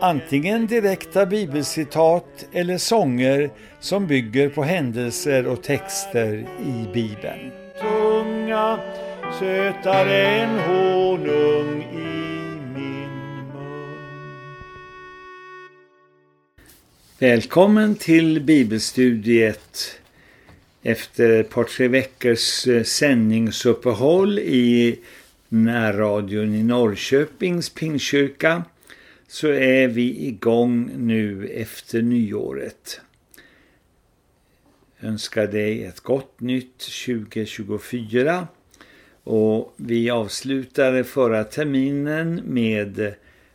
antingen direkta bibelcitat eller sånger som bygger på händelser och texter i Bibeln. Tunga, sötare än honung i min mun. Välkommen till bibelstudiet efter ett par tre veckors eh, sändningsuppehåll i närradion i Norrköpings Pingkyrka så är vi igång nu efter nyåret. Jag önskar dig ett gott nytt 2024 och vi avslutade förra terminen med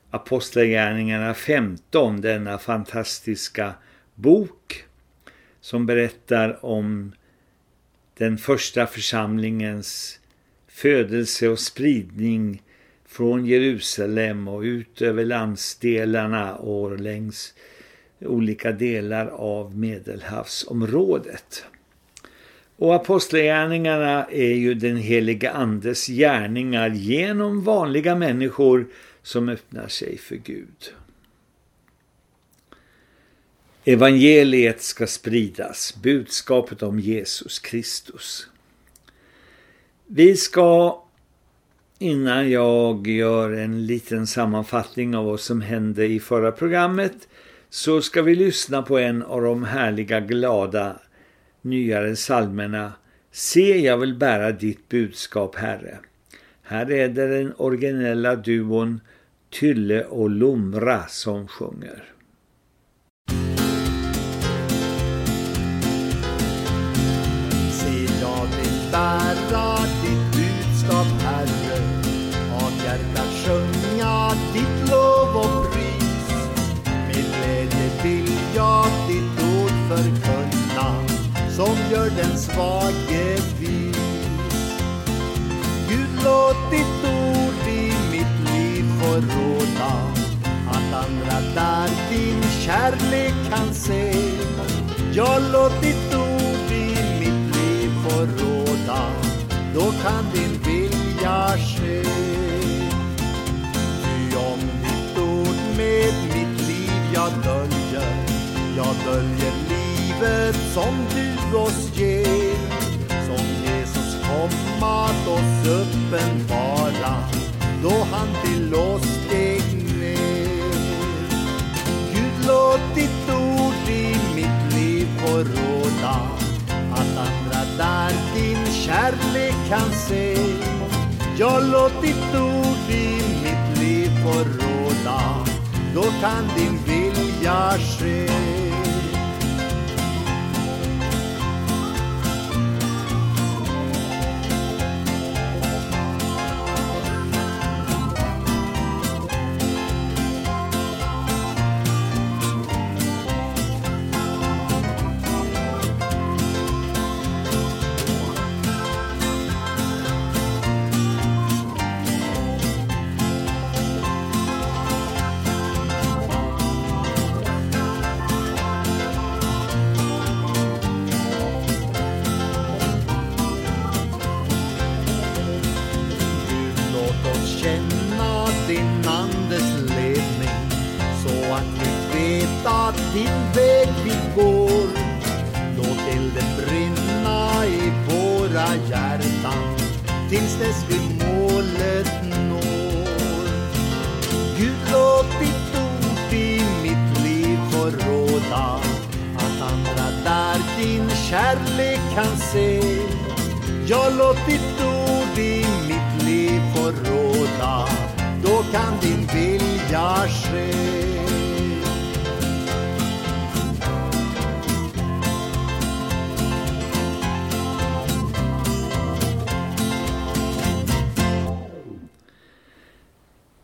Apostlagärningarna 15, denna fantastiska bok som berättar om den första församlingens födelse och spridning från Jerusalem och ut över landsdelarna och längs olika delar av Medelhavsområdet. Och apostlagärningarna är ju den heliga andes gärningar genom vanliga människor som öppnar sig för Gud. Evangeliet ska spridas, budskapet om Jesus Kristus. Vi ska innan jag gör en liten sammanfattning av vad som hände i förra programmet så ska vi lyssna på en av de härliga glada nyare salmerna Se jag vill bära ditt budskap Herre. Här är det den originella duon Tylle och Lomra som sjunger. Se jag vill bära jag ditt ord förkunna som gör den svage vis. Gud, låt ditt ord i mitt liv få råda att andra där din kärlek kan se. Ja, låt ditt ord i mitt liv få råda då kan din vilja ske. Ty om ditt ord med mitt liv jag döljer jag döljer livet som du oss ger. Som Jesus kom att oss uppenbara Då han till oss steg ner. Gud låt ditt ord i mitt liv få råda Att andra där din kärlek kan se. Ja, låt ditt ord i mitt liv få råda då kan din vilja ske.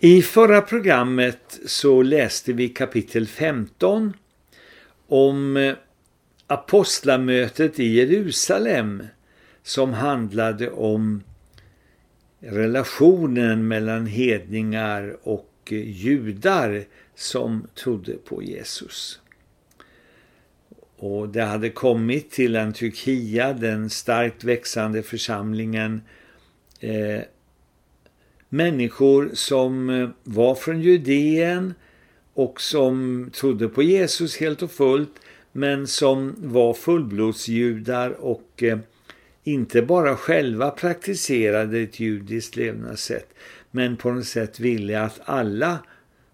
I förra programmet så läste vi kapitel 15 om eh, apostlamötet i Jerusalem som handlade om relationen mellan hedningar och eh, judar som trodde på Jesus. Och det hade kommit till Antiochia, den starkt växande församlingen, eh, människor som eh, var från Judeen och som trodde på Jesus helt och fullt men som var fullblodsjudar och eh, inte bara själva praktiserade ett judiskt levnadssätt men på något sätt ville att alla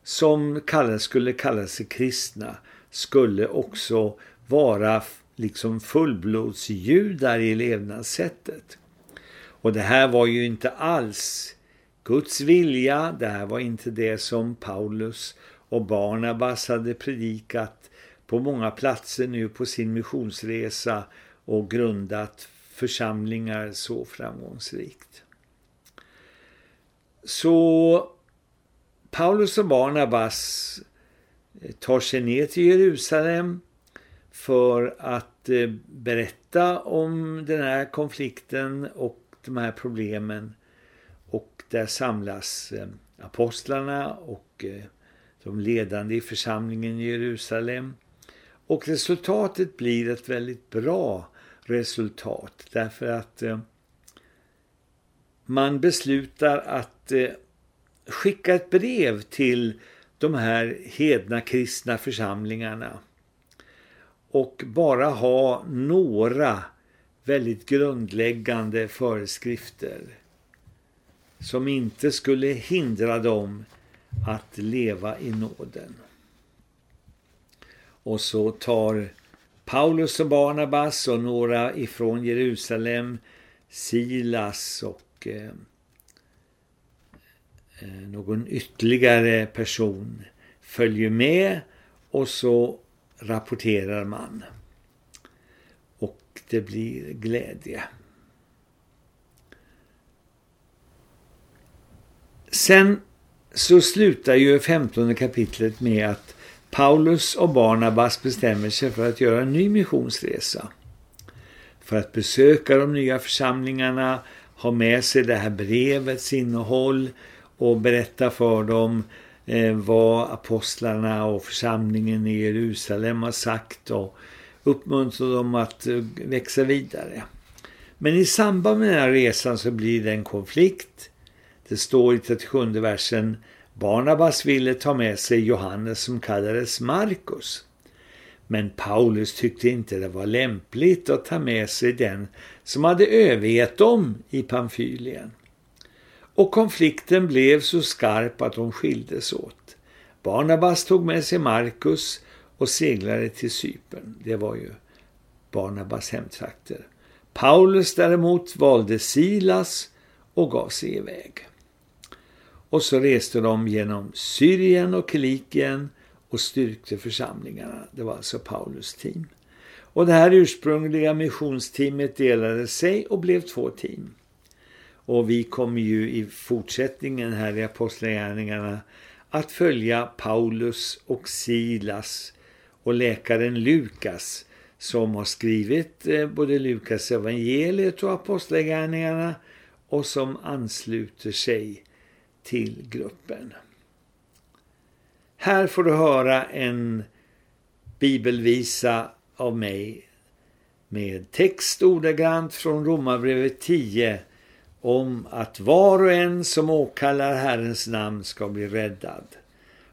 som kallas, skulle kalla sig kristna skulle också vara liksom fullblodsjudar i levnadssättet. Och det här var ju inte alls Guds vilja, det här var inte det som Paulus och Barnabas hade predikat på många platser nu på sin missionsresa och grundat församlingar så framgångsrikt. Så Paulus och Barnabas eh, tar sig ner till Jerusalem för att eh, berätta om den här konflikten och de här problemen. Där samlas eh, apostlarna och eh, de ledande i församlingen i Jerusalem. Och resultatet blir ett väldigt bra resultat därför att eh, man beslutar att skicka ett brev till de här hedna kristna församlingarna och bara ha några väldigt grundläggande föreskrifter som inte skulle hindra dem att leva i nåden. Och så tar Paulus och Barnabas och några ifrån Jerusalem, Silas och eh, eh någon ytterligare person följer med och så rapporterar man. Och det blir glädje. Sen så slutar ju 15 kapitlet med att Paulus och Barnabas bestämmer sig för att göra en ny missionsresa. För att besöka de nya församlingarna, ha med sig det här brevets innehåll och berätta för dem eh, vad apostlarna och församlingen i Jerusalem har sagt och uppmuntra dem att eh, växa vidare. Men i samband med den här resan så blir det en konflikt. Det står i 37 versen Barnabas ville ta med sig Johannes som kallades Markus. Men Paulus tyckte inte det var lämpligt att ta med sig den som hade övergett dem i Pamfylien och konflikten blev så skarp att de skildes åt. Barnabas tog med sig Markus och seglade till Cypern. Det var ju Barnabas hemtrakter. Paulus däremot valde Silas och gav sig iväg. Och så reste de genom Syrien och Kilikien och styrkte församlingarna. Det var alltså Paulus team. Och det här ursprungliga missionsteamet delade sig och blev två team. Och vi kommer ju i fortsättningen här i Apostlagärningarna att följa Paulus och Silas och läkaren Lukas som har skrivit eh, både Lukas evangeliet och Apostlagärningarna och som ansluter sig till gruppen. Här får du höra en bibelvisa av mig med text ordagrant från Romarbrevet 10 om att var och en som åkallar Herrens namn ska bli räddad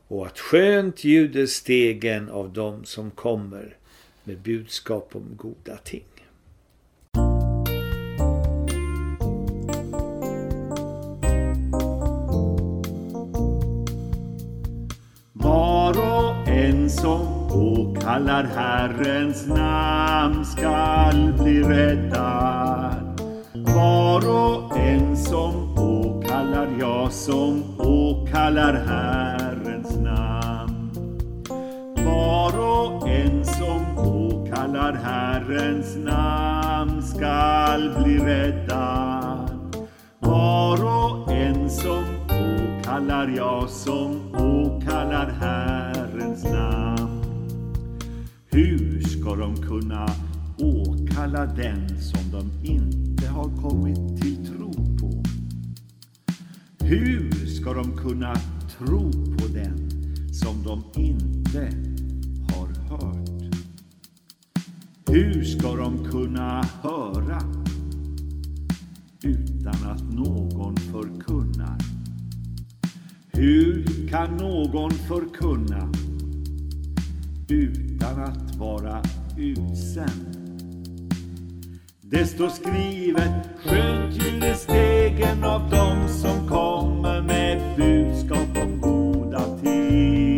och att skönt ljuder stegen av dem som kommer med budskap om goda ting. Kallar Herrens namn skall bli räddad var och en som åkallar, ja, som åkallar Herrens namn. Var och en som åkallar Herrens namn skall bli räddad. Var och en som åkallar åkallar jag som åkallar Herrens namn. Hur ska de kunna åkalla den som de inte har kommit till tro på? Hur ska de kunna tro på den som de inte har hört? Hur ska de kunna höra utan att någon förkunnar? Hur kan någon förkunna utan att vara utsänd? Det står skrivet, skönt ljuder stegen av dem som kommer med budskap om goda ting.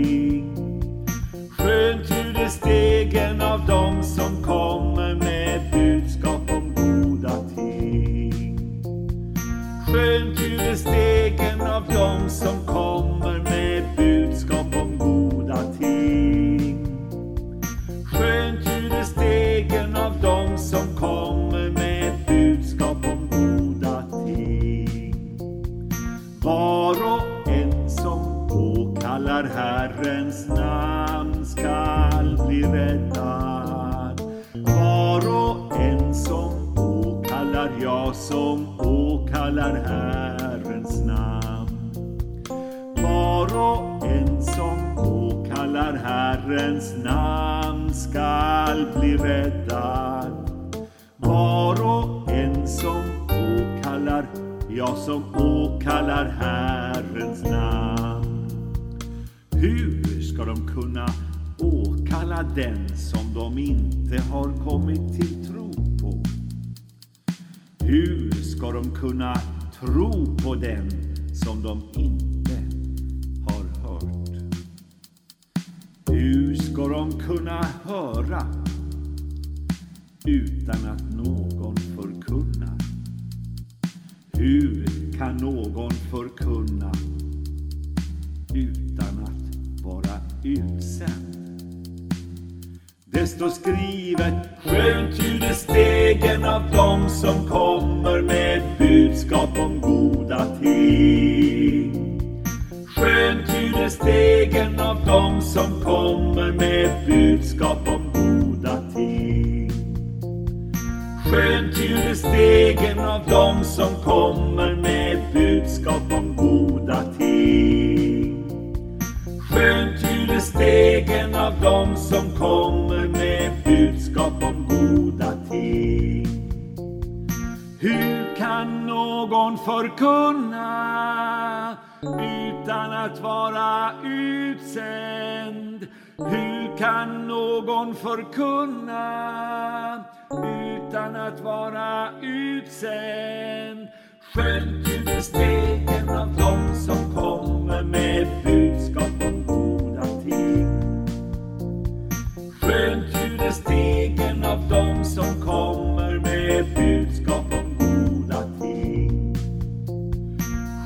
Stegen av dem som kommer med budskap om goda ting. Skönt ljuder stegen av dem som kommer med budskap om goda ting. Hur kan någon förkunna utan att vara utsänd? Hur kan någon förkunna utan att vara utsänd? Skönt ljuder stegen av dem som kommer med budskap om goda ting. Skönt ljuder stegen av dem som kommer med budskap om goda ting.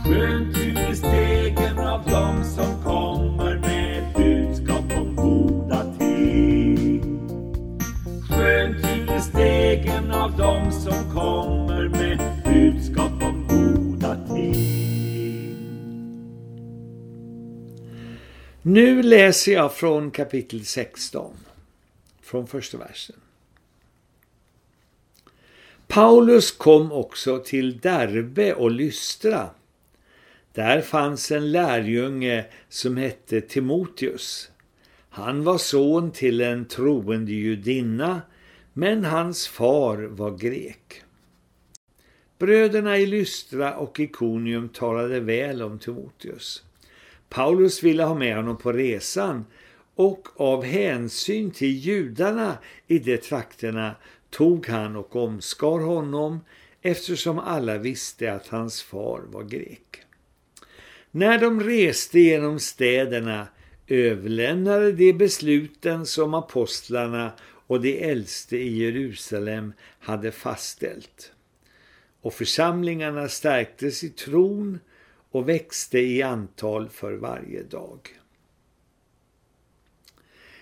Skönt ljuder stegen av dem som ljuder av dem som kommer med budskap om goda ting. Nu läser jag från kapitel 16, från första versen. Paulus kom också till Derbe och Lystra. Där fanns en lärjunge som hette Timoteus. Han var son till en troende judinna, men hans far var grek. Bröderna i Lystra och Ikonium talade väl om Timoteus. Paulus ville ha med honom på resan och av hänsyn till judarna i de trakterna tog han och omskar honom eftersom alla visste att hans far var grek. När de reste genom städerna överlämnade de besluten som apostlarna och de äldste i Jerusalem hade fastställt. Och församlingarna stärktes i tron och växte i antal för varje dag.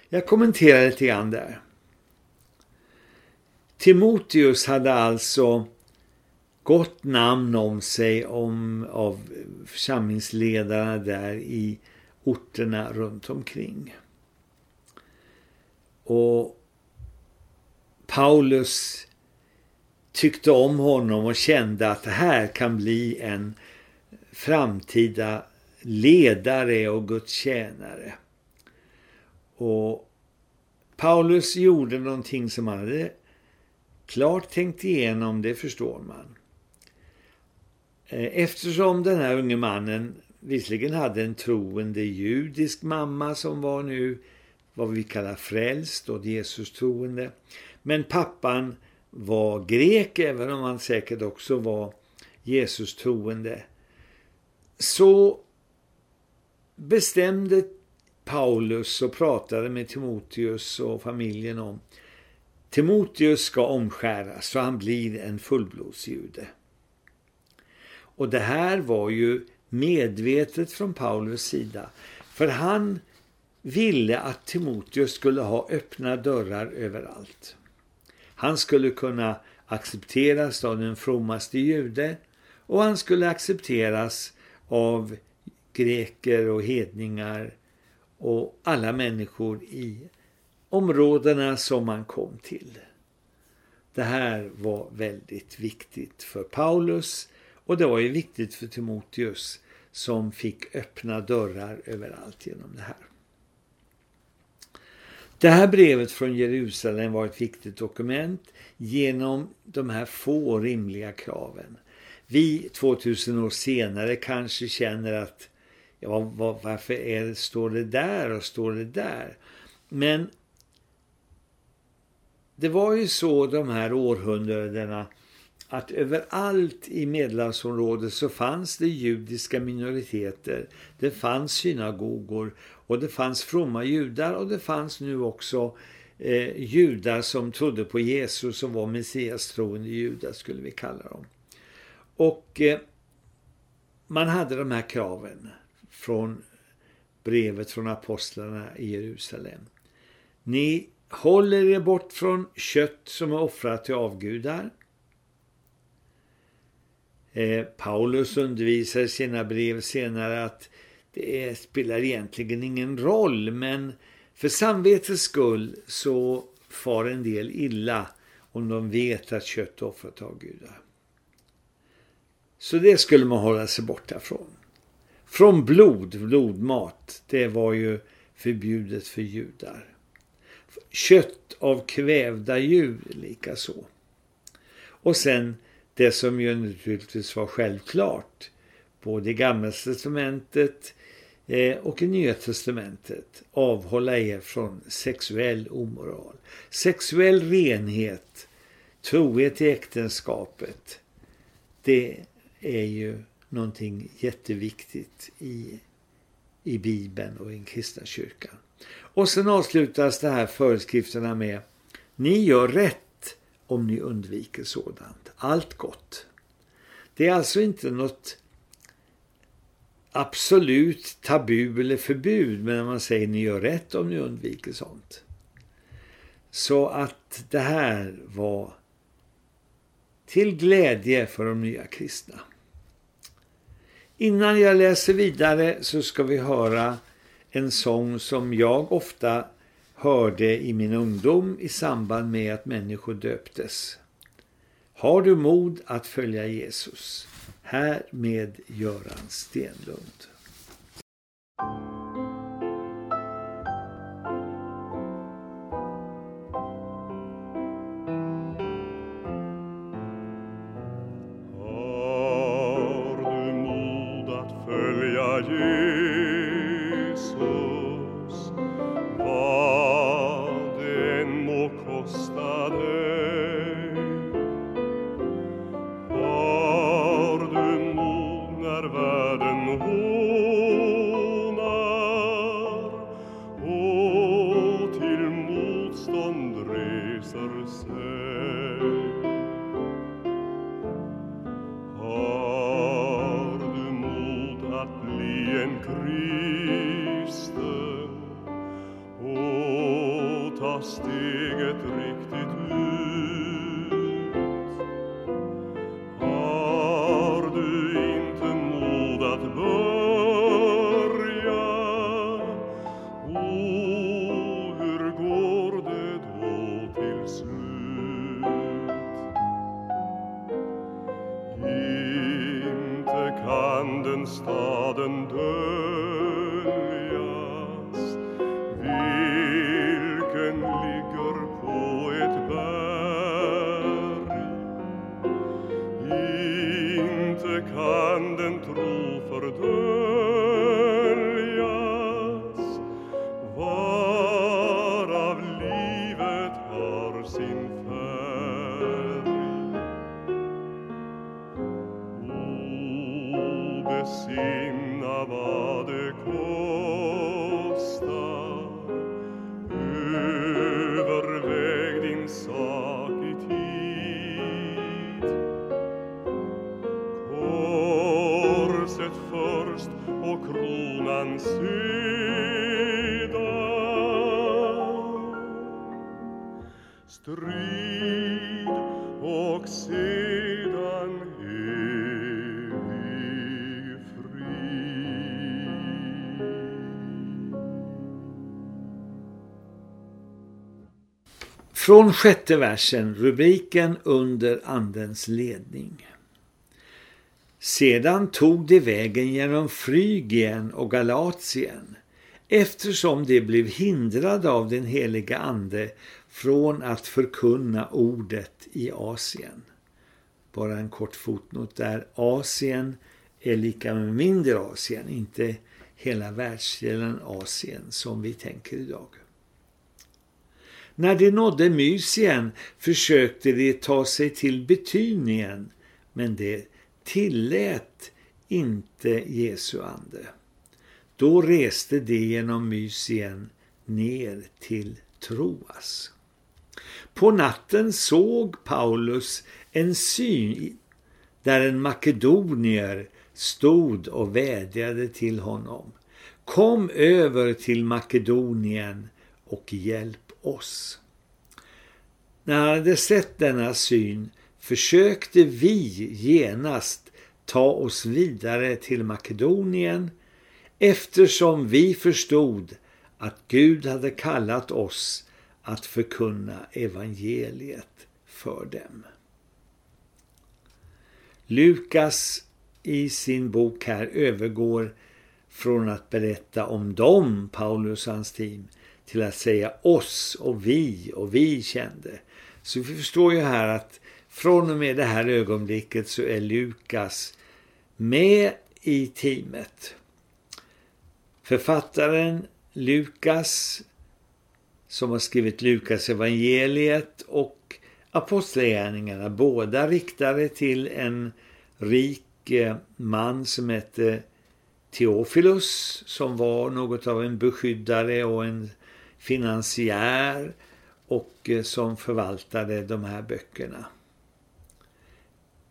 Jag kommenterar lite grann där. Timoteus hade alltså gott namn om sig om, av församlingsledarna där i orterna runt omkring. Och Paulus tyckte om honom och kände att det här kan bli en framtida ledare och Guds tjänare. Och Paulus gjorde någonting som han hade klart tänkt igenom, det förstår man. Eh, eftersom den här unge mannen visserligen hade en troende judisk mamma som var nu vad vi kallar frälst och Jesus troende. Men pappan var grek, även om han säkert också var Jesus troende. Så bestämde Paulus och pratade med Timoteus och familjen om Timoteus ska omskäras så han blir en fullblodsjude. Och det här var ju medvetet från Paulus sida. För han ville att Timoteus skulle ha öppna dörrar överallt. Han skulle kunna accepteras av den frommaste jude och han skulle accepteras av greker och hedningar och alla människor i områdena som man kom till. Det här var väldigt viktigt för Paulus och det var ju viktigt för Timoteus som fick öppna dörrar överallt genom det här. Det här brevet från Jerusalem var ett viktigt dokument genom de här få rimliga kraven. Vi 2000 år senare kanske känner att ja, varför är, står det där och står det där? Men det var ju så de här århundradena att överallt i Medelhavsområdet så fanns det judiska minoriteter. Det fanns synagogor och det fanns fromma judar och det fanns nu också eh, judar som trodde på Jesus som var messias troende judar skulle vi kalla dem. Och eh, man hade de här kraven från brevet från apostlarna i Jerusalem. Ni håller er bort från kött som är offrat till avgudar. Eh, Paulus undervisar i sina brev senare att det spelar egentligen ingen roll men för samvetets skull så far en del illa om de vet att kött offrat av gudar. Så det skulle man hålla sig borta från. Från blod, blodmat, det var ju förbjudet för judar. Kött av kvävda djur likaså. Och sen det som ju naturligtvis var självklart. Både i Gamla testamentet eh, och i Nya testamentet. Avhålla er från sexuell omoral. Sexuell renhet, trohet i äktenskapet. Det är ju någonting jätteviktigt i, i Bibeln och i den kristna kyrkan. Och sen avslutas det här föreskrifterna med Ni gör rätt om ni undviker sådant. Allt gott. Det är alltså inte något absolut tabu eller förbud men när man säger ni gör rätt om ni undviker sånt. Så att det här var till glädje för de nya kristna. Innan jag läser vidare så ska vi höra en sång som jag ofta hörde i min ungdom i samband med att människor döptes. Har du mod att följa Jesus? Här med Göran Stenlund. ta steget riktigt ut. Från sjätte versen, rubriken under andens ledning. Sedan tog de vägen genom Frygien och Galatien eftersom de blev hindrade av den heliga ande från att förkunna ordet i Asien. Bara en kort fotnot där. Asien är lika med mindre Asien, inte hela världsdelen Asien som vi tänker idag. När de nådde Mysien försökte de ta sig till Betynien, men det tillät inte Jesu ande. Då reste de genom Mysien ner till Troas. På natten såg Paulus en syn där en makedonier stod och vädjade till honom. Kom över till Makedonien och hjälp oss. När han hade sett denna syn försökte vi genast ta oss vidare till Makedonien eftersom vi förstod att Gud hade kallat oss att förkunna evangeliet för dem. Lukas i sin bok här övergår från att berätta om dem, Paulus och hans team, till att säga oss och vi och vi kände. Så vi förstår ju här att från och med det här ögonblicket så är Lukas med i teamet. Författaren Lukas som har skrivit Lukas evangeliet och apostlagärningarna, båda riktade till en rik eh, man som hette Theophilus som var något av en beskyddare och en finansiär och eh, som förvaltade de här böckerna.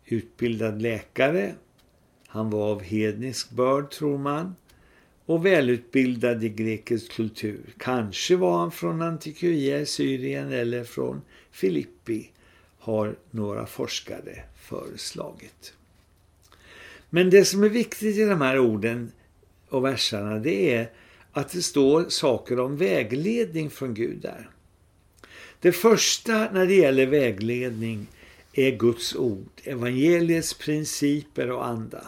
Utbildad läkare, han var av hednisk börd tror man, och välutbildad i grekisk kultur. Kanske var han från Antiochia i Syrien eller från Filippi, har några forskare föreslagit. Men det som är viktigt i de här orden och verserna det är att det står saker om vägledning från Gud där. Det första när det gäller vägledning är Guds ord, evangeliets principer och anda.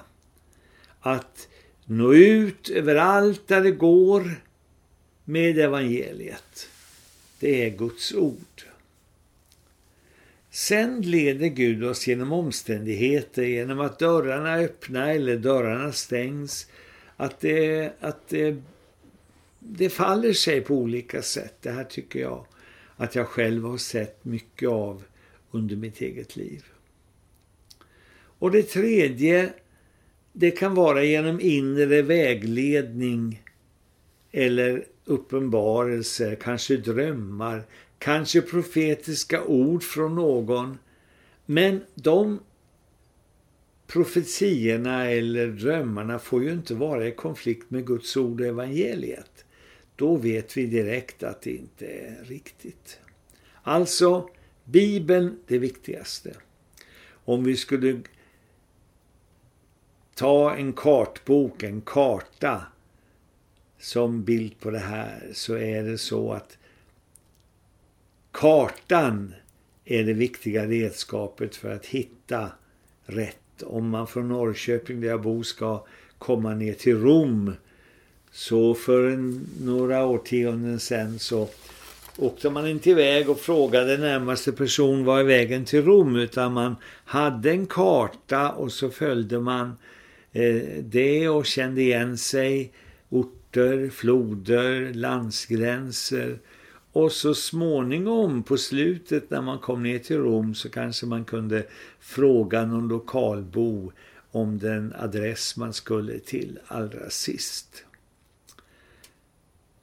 Att nå ut överallt där det går med evangeliet. Det är Guds ord. Sen leder Gud oss genom omständigheter, genom att dörrarna öppna eller dörrarna stängs. Att det, att det det faller sig på olika sätt. Det här tycker jag att jag själv har sett mycket av under mitt eget liv. Och det tredje, det kan vara genom inre vägledning eller uppenbarelser, kanske drömmar, kanske profetiska ord från någon. Men de profetierna eller drömmarna får ju inte vara i konflikt med Guds ord och evangeliet då vet vi direkt att det inte är riktigt. Alltså, Bibeln det viktigaste. Om vi skulle ta en kartbok, en karta som bild på det här så är det så att kartan är det viktiga redskapet för att hitta rätt. Om man från Norrköping där jag bor ska komma ner till Rom så för en, några årtionden sedan så åkte man inte iväg och frågade närmaste person var vägen till Rom utan man hade en karta och så följde man eh, det och kände igen sig orter, floder, landsgränser och så småningom på slutet när man kom ner till Rom så kanske man kunde fråga någon lokalbo om den adress man skulle till allra sist.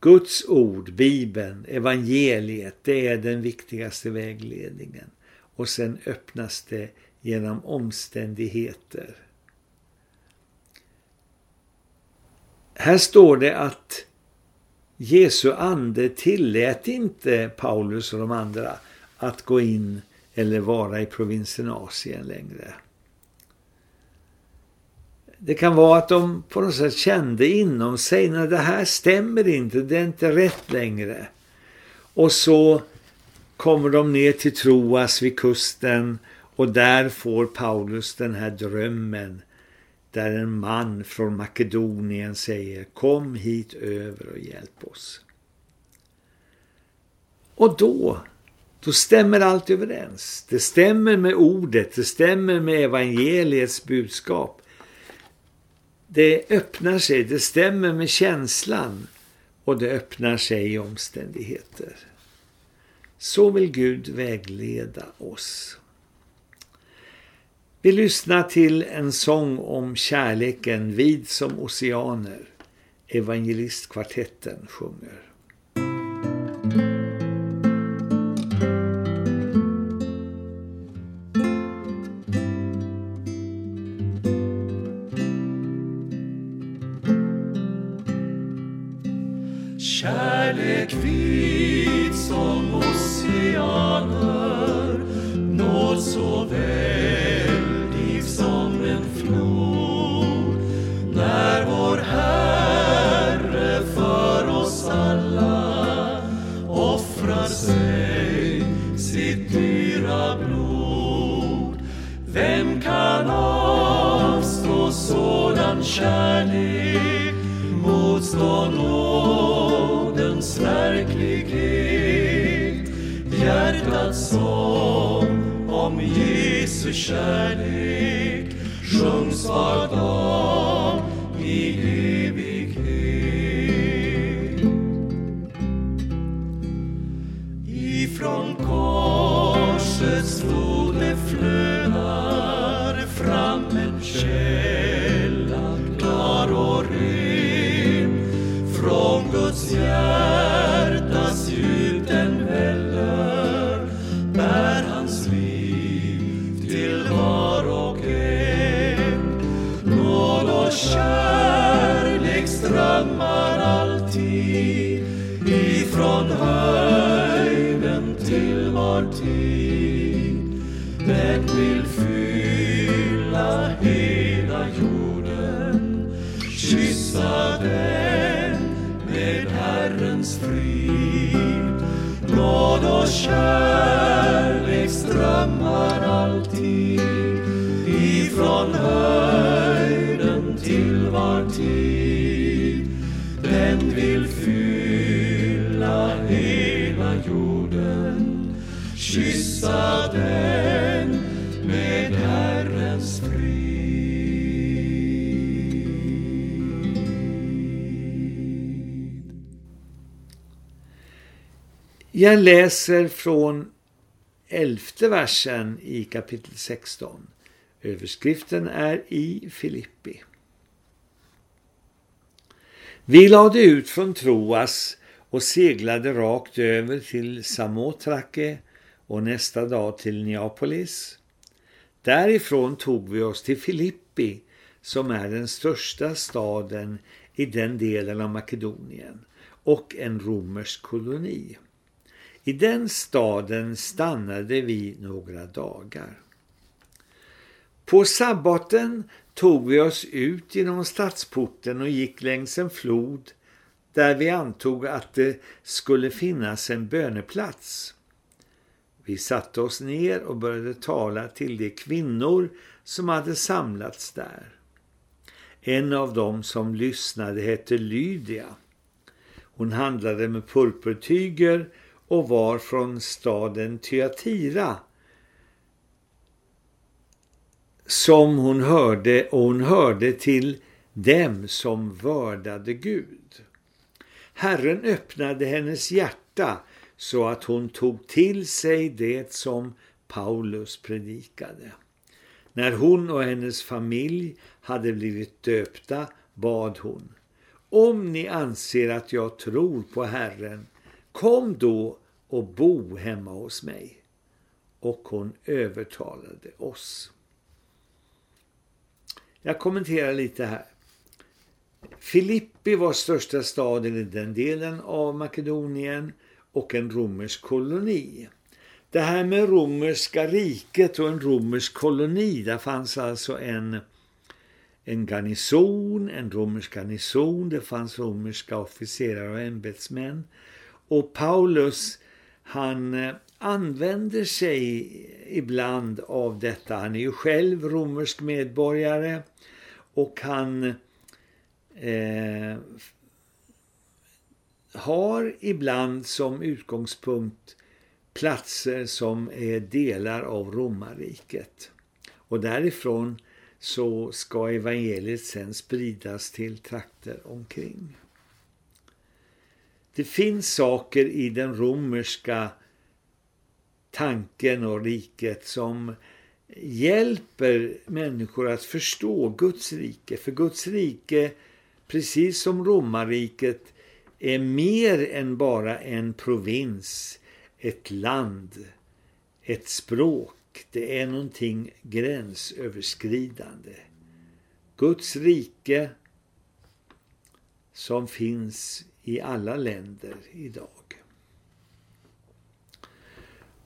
Guds ord, Bibeln, evangeliet, det är den viktigaste vägledningen. Och sen öppnas det genom omständigheter. Här står det att Jesu ande tillät inte Paulus och de andra att gå in eller vara i provinsen Asien längre. Det kan vara att de på något sätt kände inom sig när det här stämmer inte, det är inte rätt längre. Och så kommer de ner till Troas vid kusten och där får Paulus den här drömmen där en man från Makedonien säger kom hit över och hjälp oss. Och då, då stämmer allt överens. Det stämmer med ordet, det stämmer med evangeliets budskap. Det öppnar sig, det stämmer med känslan och det öppnar sig i omständigheter. Så vill Gud vägleda oss. Vi lyssnar till en sång om kärleken vid som oceaner. Evangelistkvartetten sjunger. Kärlek strömmar alltid ifrån höjden till var tid. Den vill fylla hela jorden, kyssa den Jag läser från elfte versen i kapitel 16. Överskriften är i Filippi. Vi lade ut från Troas och seglade rakt över till Samotrake och nästa dag till Neapolis. Därifrån tog vi oss till Filippi som är den största staden i den delen av Makedonien och en romersk koloni. I den staden stannade vi några dagar. På sabbaten tog vi oss ut genom stadsporten och gick längs en flod där vi antog att det skulle finnas en böneplats. Vi satte oss ner och började tala till de kvinnor som hade samlats där. En av dem som lyssnade hette Lydia. Hon handlade med purpurtyger och var från staden Thyatira som hon hörde och hon hörde till dem som vördade Gud. Herren öppnade hennes hjärta så att hon tog till sig det som Paulus predikade. När hon och hennes familj hade blivit döpta bad hon Om ni anser att jag tror på Herren, kom då och bo hemma hos mig. Och hon övertalade oss. Jag kommenterar lite här. Filippi var största staden i den delen av Makedonien och en romersk koloni. Det här med romerska riket och en romersk koloni, där fanns alltså en, en garnison, en romersk garnison, det fanns romerska officerare och ämbetsmän. Och Paulus, han eh, använder sig ibland av detta. Han är ju själv romersk medborgare och han eh, har ibland som utgångspunkt platser som är delar av romarriket. Och därifrån så ska evangeliet sen spridas till trakter omkring. Det finns saker i den romerska tanken och riket som hjälper människor att förstå Guds rike. För Guds rike, precis som romarriket, är mer än bara en provins, ett land, ett språk. Det är någonting gränsöverskridande. Guds rike som finns i alla länder idag.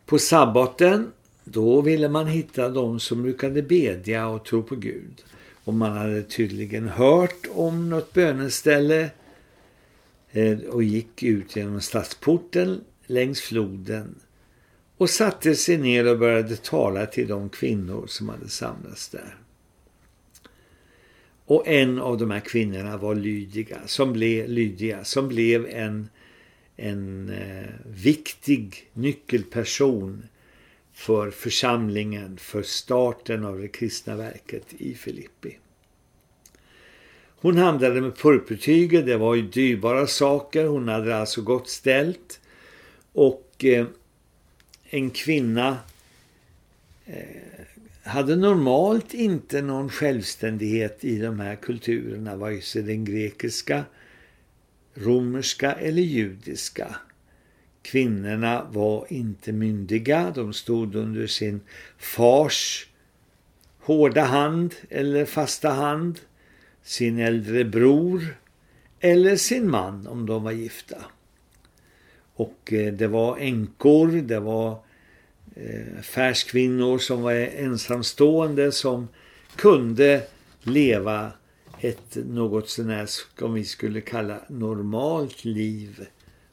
På sabbaten då ville man hitta de som brukade bedja och tro på Gud. Och man hade tydligen hört om något böneställe eh, och gick ut genom stadsporten längs floden och satte sig ner och började tala till de kvinnor som hade samlats där. Och en av de här kvinnorna var Lydia, som blev, Lydia, som blev en, en eh, viktig nyckelperson för församlingen för starten av det kristna verket i Filippi. Hon handlade med purpurtyger, det var ju dyrbara saker, hon hade alltså gott ställt och eh, en kvinna eh, hade normalt inte någon självständighet i de här kulturerna, vare sig den grekiska, romerska eller judiska. Kvinnorna var inte myndiga, de stod under sin fars hårda hand eller fasta hand, sin äldre bror eller sin man om de var gifta. Och eh, det var änkor, det var Eh, affärskvinnor som var ensamstående som kunde leva ett något sånär om vi skulle kalla normalt liv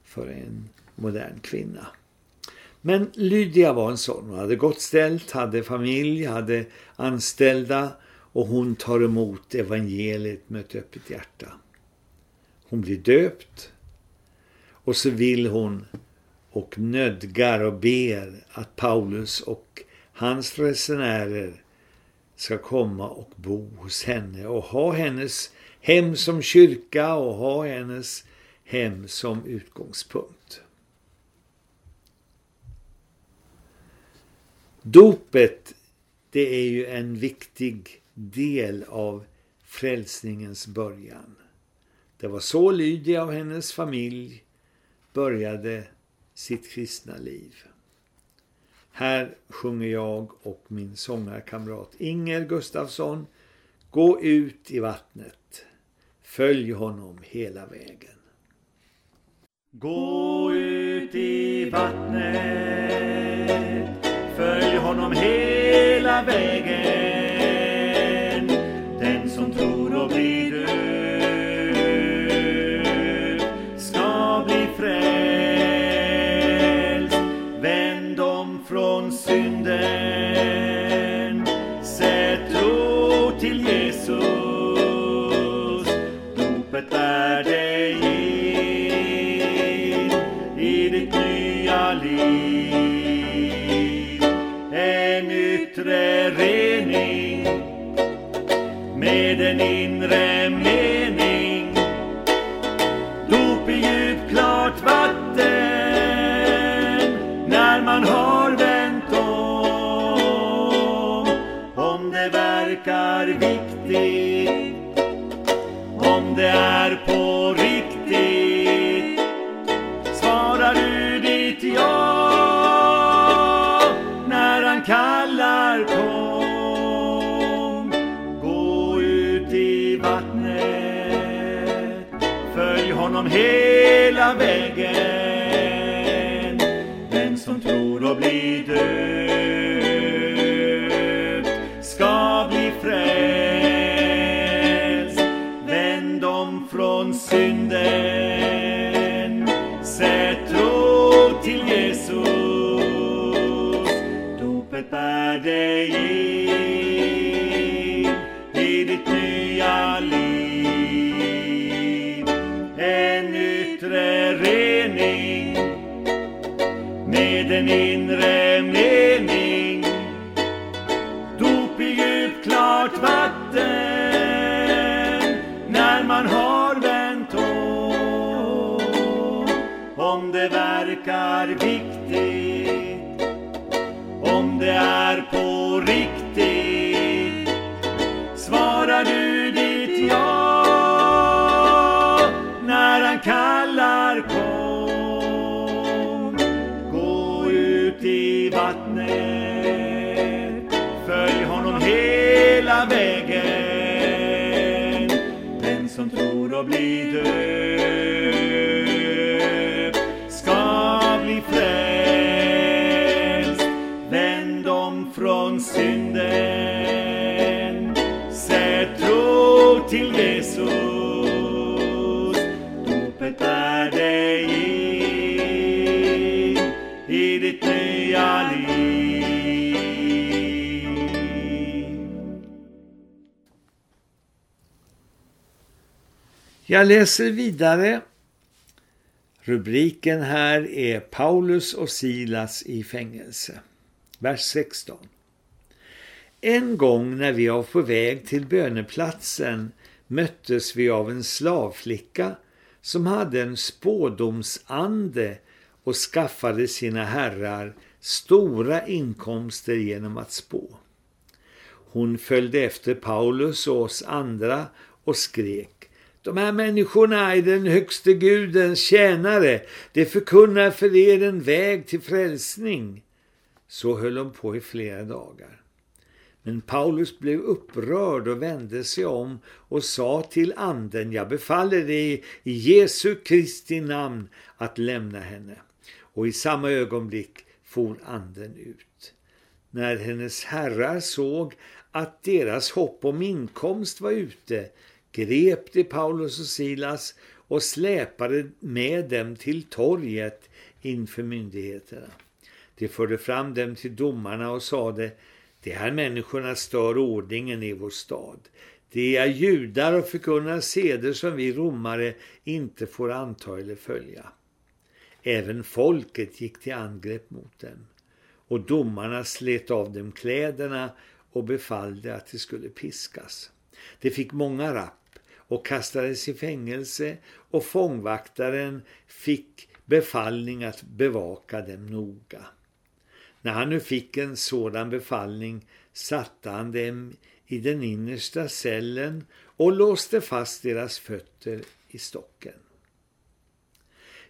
för en modern kvinna. Men Lydia var en sån. Hon hade gott ställt, hade familj, hade anställda och hon tar emot evangeliet med ett öppet hjärta. Hon blir döpt och så vill hon och nödgar och ber att Paulus och hans resenärer ska komma och bo hos henne och ha hennes hem som kyrka och ha hennes hem som utgångspunkt. Dopet, det är ju en viktig del av frälsningens början. Det var så Lydia och hennes familj började sitt kristna liv. Här sjunger jag och min sångarkamrat Inger Gustafsson Gå ut i vattnet, följ honom hela vägen. Gå ut i vattnet, följ honom hela vägen. Inre hela vägen. Den som tror och blir döpt ska bli frälst. Vänd om från synden, sätt tro till Jesus. Dopet bär dig in Jag läser vidare. Rubriken här är Paulus och Silas i fängelse. Vers 16. En gång när vi var på väg till böneplatsen möttes vi av en slavflicka som hade en spådomsande och skaffade sina herrar stora inkomster genom att spå. Hon följde efter Paulus och oss andra och skrek de här människorna är den högste gudens tjänare. Det förkunnar för er en väg till frälsning. Så höll de på i flera dagar. Men Paulus blev upprörd och vände sig om och sa till anden, jag befaller dig i Jesu Kristi namn att lämna henne. Och i samma ögonblick for anden ut. När hennes herrar såg att deras hopp om inkomst var ute grep de Paulus och Silas och släpade med dem till torget inför myndigheterna. De förde fram dem till domarna och sade, de här människorna stör ordningen i vår stad. De är judar och förkunnar seder som vi romare inte får anta eller följa. Även folket gick till angrepp mot dem, och domarna slet av dem kläderna och befallde att de skulle piskas. De fick många rapp och kastades i fängelse och fångvaktaren fick befallning att bevaka dem noga. När han nu fick en sådan befallning satte han dem i den innersta cellen och låste fast deras fötter i stocken.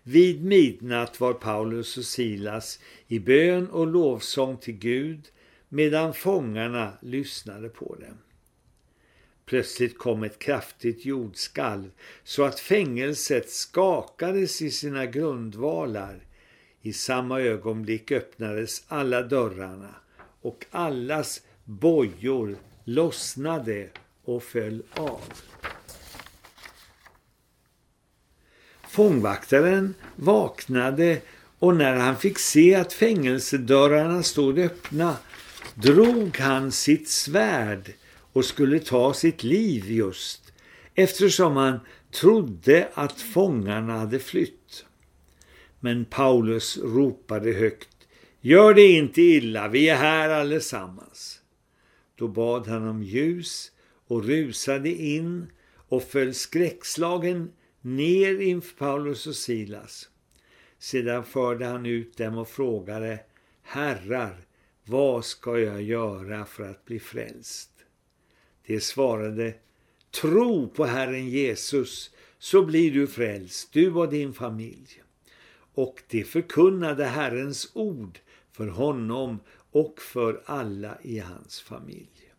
Vid midnatt var Paulus och Silas i bön och lovsång till Gud medan fångarna lyssnade på dem. Plötsligt kom ett kraftigt jordskalv så att fängelset skakades i sina grundvalar. I samma ögonblick öppnades alla dörrarna och allas bojor lossnade och föll av. Fångvaktaren vaknade och när han fick se att fängelsedörrarna stod öppna drog han sitt svärd och skulle ta sitt liv just eftersom han trodde att fångarna hade flytt. Men Paulus ropade högt, gör det inte illa, vi är här allesammans. Då bad han om ljus och rusade in och föll skräckslagen ner inför Paulus och Silas. Sedan förde han ut dem och frågade, Herrar, vad ska jag göra för att bli frälst? Det svarade, tro på Herren Jesus så blir du frälst, du och din familj. Och det förkunnade Herrens ord för honom och för alla i hans familj.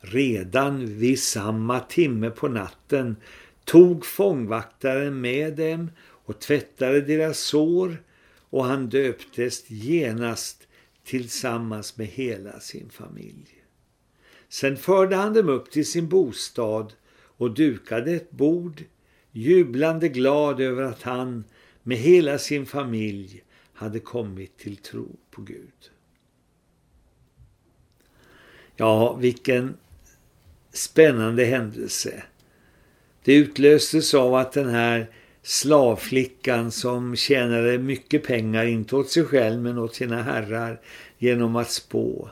Redan vid samma timme på natten tog fångvaktaren med dem och tvättade deras sår och han döptes genast tillsammans med hela sin familj. Sen förde han dem upp till sin bostad och dukade ett bord, jublande glad över att han med hela sin familj hade kommit till tro på Gud. Ja, vilken spännande händelse. Det utlöstes av att den här slavflickan som tjänade mycket pengar, inte åt sig själv men åt sina herrar, genom att spå,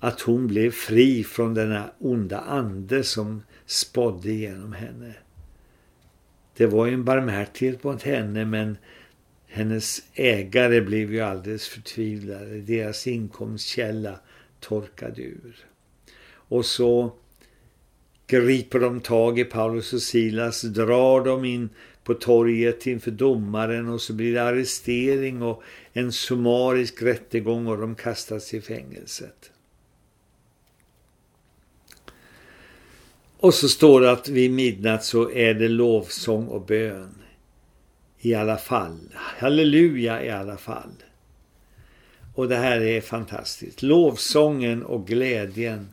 att hon blev fri från denna onda ande som spådde genom henne. Det var ju en barmhärtighet mot henne men hennes ägare blev ju alldeles förtvivlade. Deras inkomstkälla torkade ur. Och så griper de tag i Paulus och Silas, drar dem in på torget inför domaren och så blir det arrestering och en summarisk rättegång och de kastas i fängelset. Och så står det att vid midnatt så är det lovsång och bön. I alla fall. Halleluja i alla fall. Och det här är fantastiskt. Lovsången och glädjen.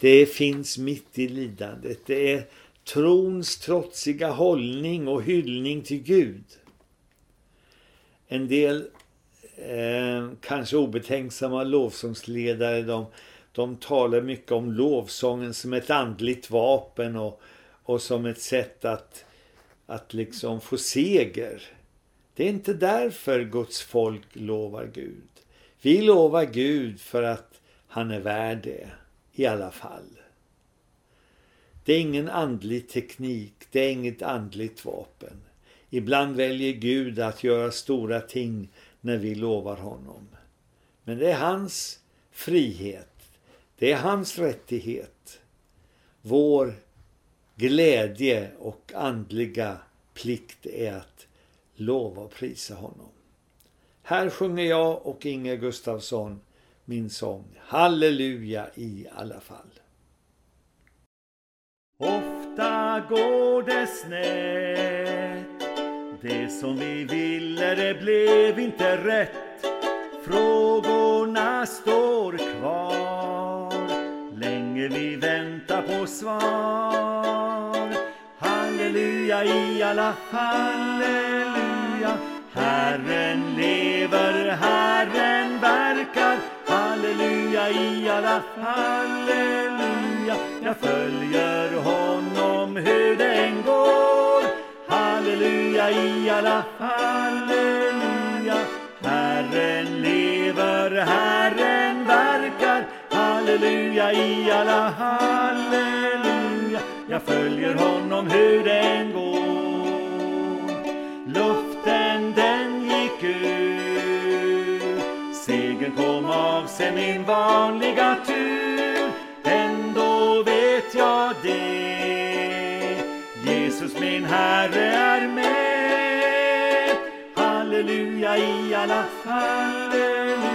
Det finns mitt i lidandet. Det är trons trotsiga hållning och hyllning till Gud. En del eh, kanske obetänksamma lovsångsledare de de talar mycket om lovsången som ett andligt vapen och, och som ett sätt att, att liksom få seger. Det är inte därför Guds folk lovar Gud. Vi lovar Gud för att han är värd det, i alla fall. Det är ingen andlig teknik, det är inget andligt vapen. Ibland väljer Gud att göra stora ting när vi lovar honom. Men det är hans frihet det är hans rättighet. Vår glädje och andliga plikt är att lova och prisa honom. Här sjunger jag och Inger Gustafsson min sång Halleluja i alla fall. Ofta går det snett Det som vi ville det blev inte rätt Frågorna står vi väntar på svar. Halleluja i alla halleluja. Herren lever, Herren verkar. Halleluja i alla halleluja. Jag följer honom hur den går. Halleluja i alla halleluja. Herren lever, Herren verkar halleluja i alla halleluja. Jag följer honom hur den går. Luften den gick ur. Segern kom av sig min vanliga tur. Ändå vet jag det. Jesus min Herre är med. Halleluja i alla halleluja.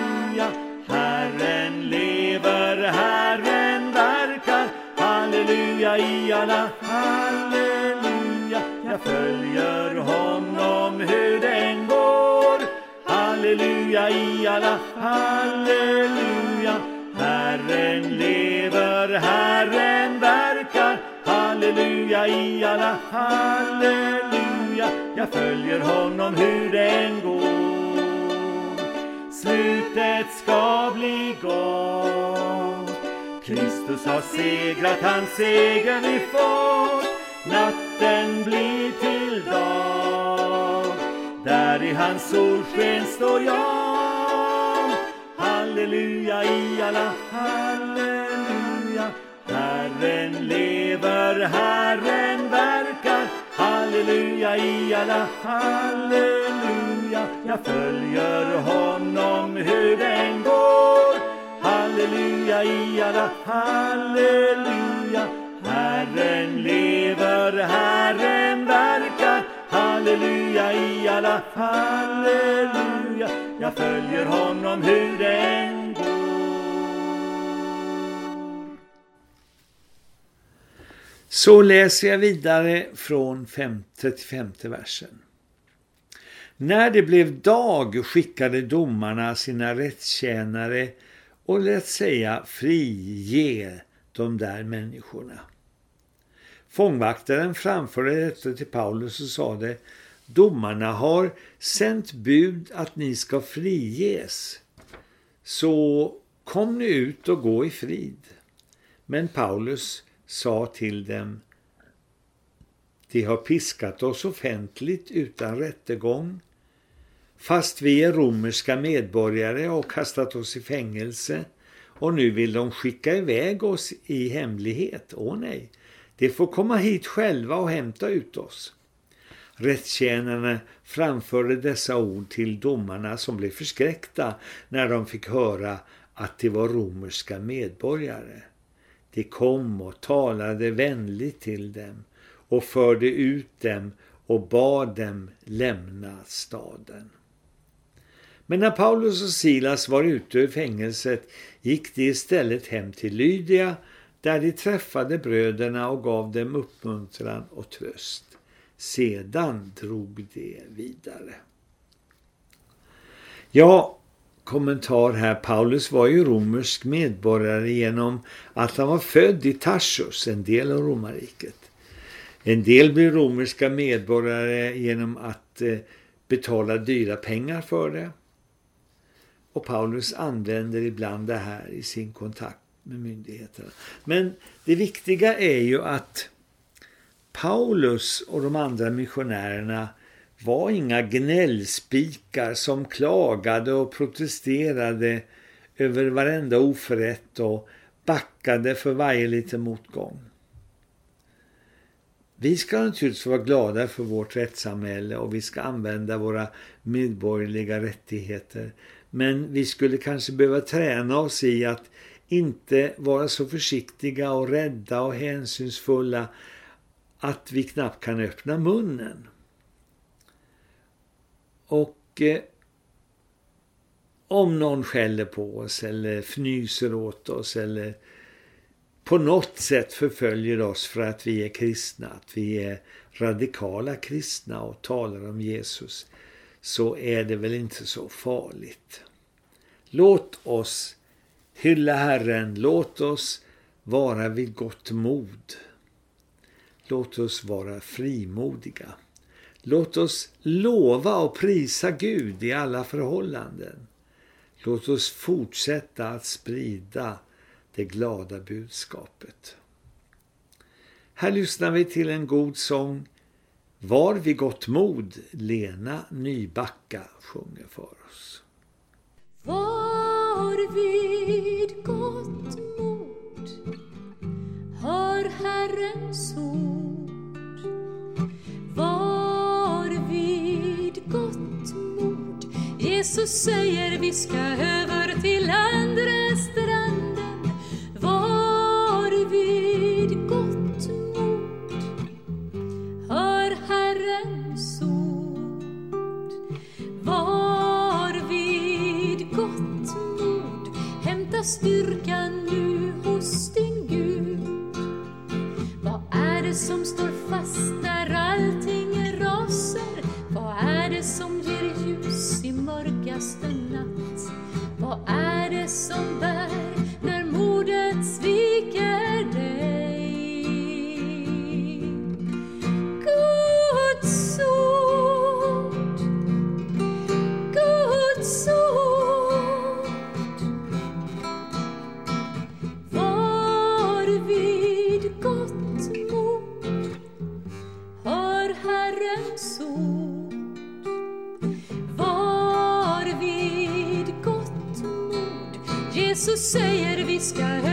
Halleluja halleluja. Jag följer honom hur den går. Halleluja i alla halleluja. Herren lever, Herren verkar. Halleluja i alla halleluja. Jag följer honom hur den går slutet ska bli gott. Kristus har segrat, hans seger vi fått. Natten blir till dag. Där i hans solsken står jag. Halleluja i alla halleluja. Herren lever, Herren verkar. Halleluja i alla, halleluja. Jag följer honom hur den går. Halleluja i alla, halleluja. Herren lever, Herren verkar. Halleluja i alla, halleluja. Jag följer honom hur det än går. Så läser jag vidare från 35 versen. När det blev dag skickade domarna sina rättstjänare och lät säga frige de där människorna. Fångvaktaren framförde detta till Paulus och sade Domarna har sänt bud att ni ska friges. Så kom nu ut och gå i frid. Men Paulus sa till dem De har piskat oss offentligt utan rättegång fast vi är romerska medborgare och kastat oss i fängelse och nu vill de skicka iväg oss i hemlighet. Åh nej, de får komma hit själva och hämta ut oss. Rättstjänarna framförde dessa ord till domarna som blev förskräckta när de fick höra att de var romerska medborgare. De kom och talade vänligt till dem och förde ut dem och bad dem lämna staden. Men när Paulus och Silas var ute ur fängelset gick de istället hem till Lydia där de träffade bröderna och gav dem uppmuntran och tröst. Sedan drog de vidare. Ja, kommentar här. Paulus var ju romersk medborgare genom att han var född i Tarsus, en del av romarriket. En del blev romerska medborgare genom att eh, betala dyra pengar för det. Och Paulus använder ibland det här i sin kontakt med myndigheterna. Men det viktiga är ju att Paulus och de andra missionärerna var inga gnällspikar som klagade och protesterade över varenda oförrätt och backade för varje liten motgång. Vi ska naturligtvis vara glada för vårt rättssamhälle och vi ska använda våra medborgerliga rättigheter. Men vi skulle kanske behöva träna oss i att inte vara så försiktiga och rädda och hänsynsfulla att vi knappt kan öppna munnen. Och eh, om någon skäller på oss eller fnyser åt oss eller på något sätt förföljer oss för att vi är kristna, att vi är radikala kristna och talar om Jesus, så är det väl inte så farligt. Låt oss hylla Herren, låt oss vara vid gott mod. Låt oss vara frimodiga. Låt oss lova och prisa Gud i alla förhållanden. Låt oss fortsätta att sprida det glada budskapet. Här lyssnar vi till en god sång. Var vid gott mod, Lena Nybacka sjunger för oss. Var vid gott mod, hör Herrens ord. Var vid gott mod, Jesus säger vi ska över till andra ställen styrkan. Gott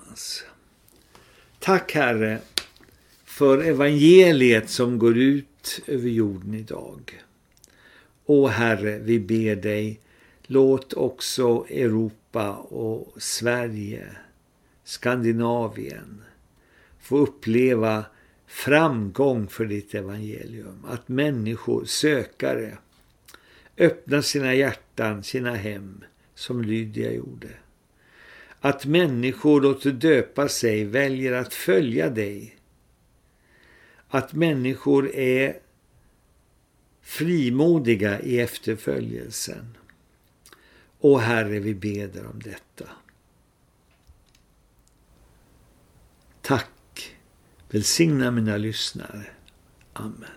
Tack Herre för evangeliet som går ut över jorden idag. O Herre, vi ber dig, låt också Europa och Sverige, Skandinavien få uppleva framgång för ditt evangelium. Att människor, sökare, öppnar sina hjärtan, sina hem, som Lydia gjorde. Att människor låter döpa sig, väljer att följa dig. Att människor är frimodiga i efterföljelsen. Och Herre, vi beder om detta. Tack. Välsigna mina lyssnare. Amen.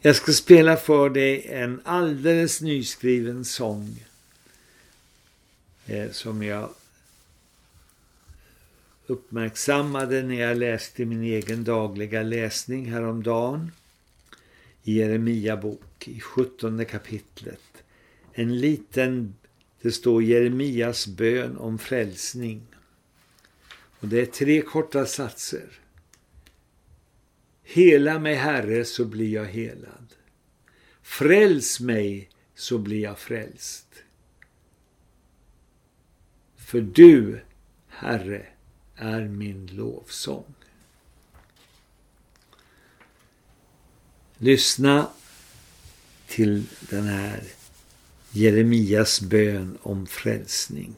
Jag ska spela för dig en alldeles nyskriven sång eh, som jag uppmärksammade när jag läste min egen dagliga läsning häromdagen i Jeremia bok i 17 kapitlet. En liten, det står Jeremias bön om frälsning. Och det är tre korta satser. Hela mig Herre så blir jag helad. Fräls mig så blir jag frälst. För du, Herre, är min lovsång. Lyssna till den här Jeremias bön om frälsning.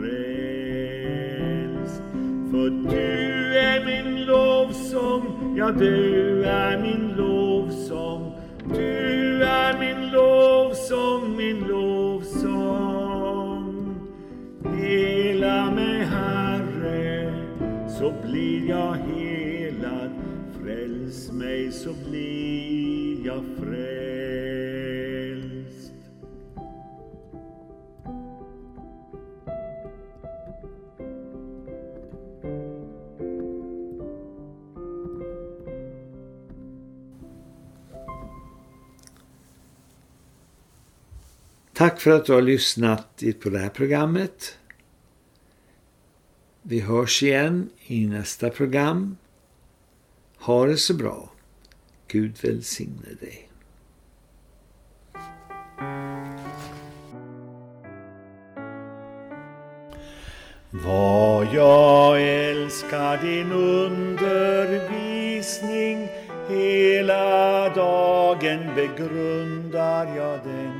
Frälst. För du är min lovsång, ja du är min lovsång. Du är min lovsång, min lovsång. Hela mig Herre, så blir jag helad. Fräls mig så blir Tack för att du har lyssnat på det här programmet. Vi hörs igen i nästa program. Ha det så bra. Gud välsigne dig. Vad jag älskar din undervisning Hela dagen begrundar jag den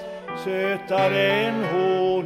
Sötare än honung